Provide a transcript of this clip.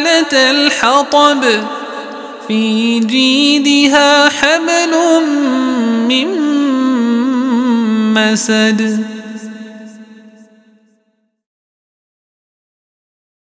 حمالة الحطب في جيدها حبل من مسد.